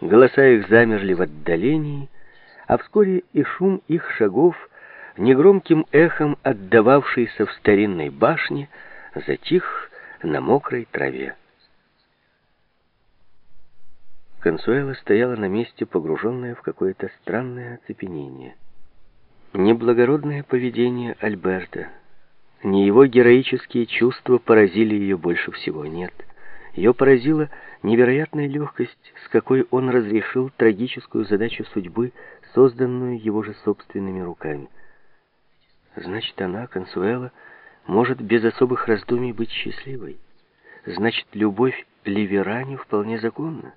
Голоса их замерли в отдалении, а вскоре и шум их шагов, негромким эхом отдававшийся в старинной башне, затих на мокрой траве. Консуэла стояла на месте, погруженная в какое-то странное оцепенение. Неблагородное поведение Альберта, не его героические чувства поразили ее больше всего, нет. Ее поразила невероятная легкость, с какой он разрешил трагическую задачу судьбы, созданную его же собственными руками. Значит, она, Консуэла, может без особых раздумий быть счастливой. Значит, любовь Ливерани вполне законна.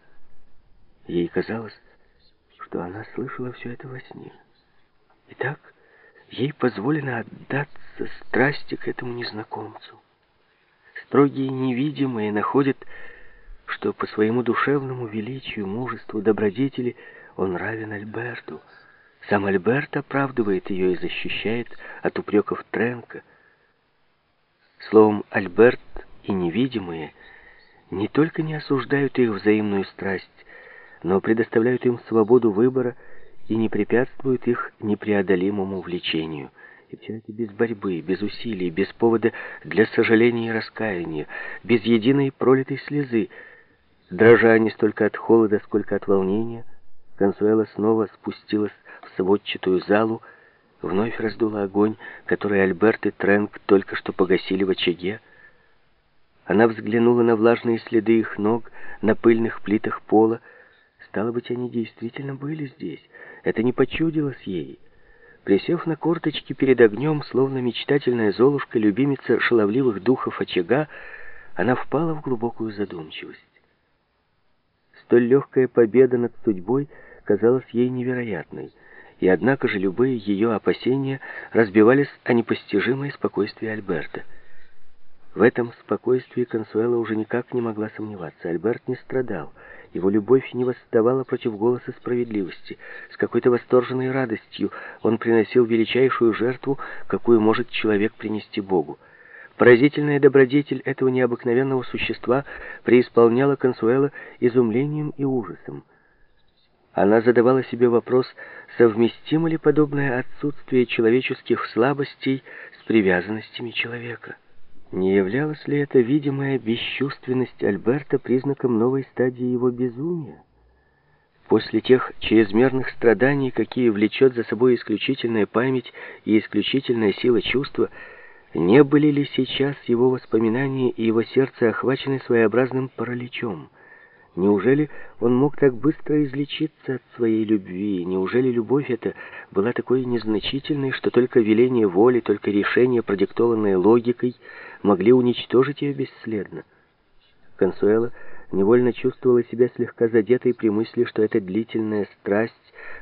Ей казалось, что она слышала все это во сне. Итак, ей позволено отдаться страсти к этому незнакомцу. Строгие невидимые находят, что по своему душевному величию, мужеству, добродетели он равен Альберту. Сам Альберт оправдывает ее и защищает от упреков Тренка. Словом, Альберт и невидимые не только не осуждают их взаимную страсть, но предоставляют им свободу выбора и не препятствуют их непреодолимому влечению. И все это без борьбы, без усилий, без повода для сожаления и раскаяния, без единой пролитой слезы. Дрожа не столько от холода, сколько от волнения, Консуэла снова спустилась в сводчатую залу, вновь раздула огонь, который Альберт и Тренк только что погасили в очаге. Она взглянула на влажные следы их ног, на пыльных плитах пола. Стало быть, они действительно были здесь. Это не почудилось ей. Присев на корточки перед огнем, словно мечтательная золушка, любимица шаловливых духов очага, она впала в глубокую задумчивость. Столь легкая победа над судьбой казалась ей невероятной, и однако же любые ее опасения разбивались о непостижимое спокойствие Альберта. В этом спокойствии Консуэла уже никак не могла сомневаться. Альберт не страдал, его любовь не восставала против голоса справедливости. С какой-то восторженной радостью он приносил величайшую жертву, какую может человек принести Богу. Поразительная добродетель этого необыкновенного существа преисполняла Консуэла изумлением и ужасом. Она задавала себе вопрос, совместимо ли подобное отсутствие человеческих слабостей с привязанностями человека. Не являлась ли эта видимая бесчувственность Альберта признаком новой стадии его безумия? После тех чрезмерных страданий, какие влечет за собой исключительная память и исключительная сила чувства, не были ли сейчас его воспоминания и его сердце охвачены своеобразным параличом? Неужели он мог так быстро излечиться от своей любви? Неужели любовь эта была такой незначительной, что только веление воли, только решение, продиктованное логикой, могли уничтожить ее бесследно? Консуэла невольно чувствовала себя слегка задетой при мысли, что эта длительная страсть,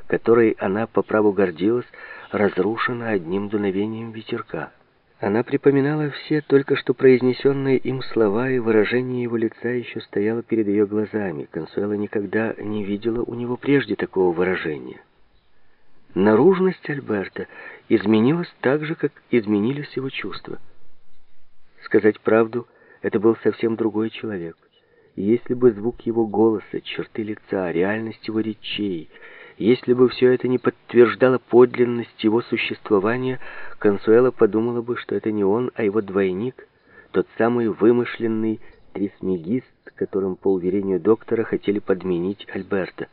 которой она по праву гордилась, разрушена одним дуновением ветерка. Она припоминала все только что произнесенные им слова, и выражение его лица еще стояло перед ее глазами. Консуэла никогда не видела у него прежде такого выражения. Наружность Альберта изменилась так же, как изменились его чувства. Сказать правду, это был совсем другой человек. Если бы звук его голоса, черты лица, реальность его речей — если бы все это не подтверждало подлинность его существования, Консуэла подумала бы, что это не он, а его двойник, тот самый вымышленный трисмегист, которым, по уверению доктора, хотели подменить Альберта.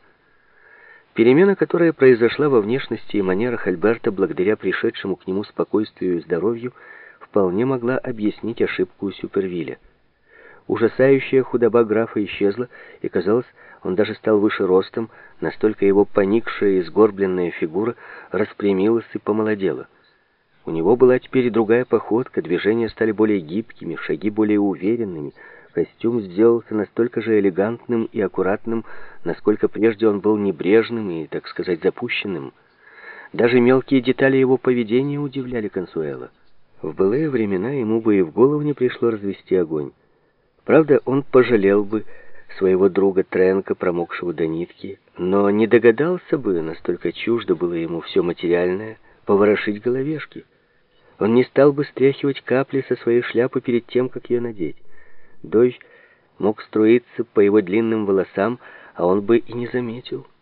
Перемена, которая произошла во внешности и манерах Альберта благодаря пришедшему к нему спокойствию и здоровью, вполне могла объяснить ошибку Супервилля. Ужасающая худоба графа исчезла, и, казалось, он даже стал выше ростом, настолько его поникшая и сгорбленная фигура распрямилась и помолодела. У него была теперь другая походка, движения стали более гибкими, шаги более уверенными, костюм сделался настолько же элегантным и аккуратным, насколько прежде он был небрежным и, так сказать, запущенным. Даже мелкие детали его поведения удивляли Консуэла. В былые времена ему бы и в голову не пришло развести огонь. Правда, он пожалел бы своего друга Тренка, промокшего до нитки, но не догадался бы, настолько чуждо было ему все материальное, поворошить головешки. Он не стал бы стряхивать капли со своей шляпы перед тем, как ее надеть. Дождь мог струиться по его длинным волосам, а он бы и не заметил.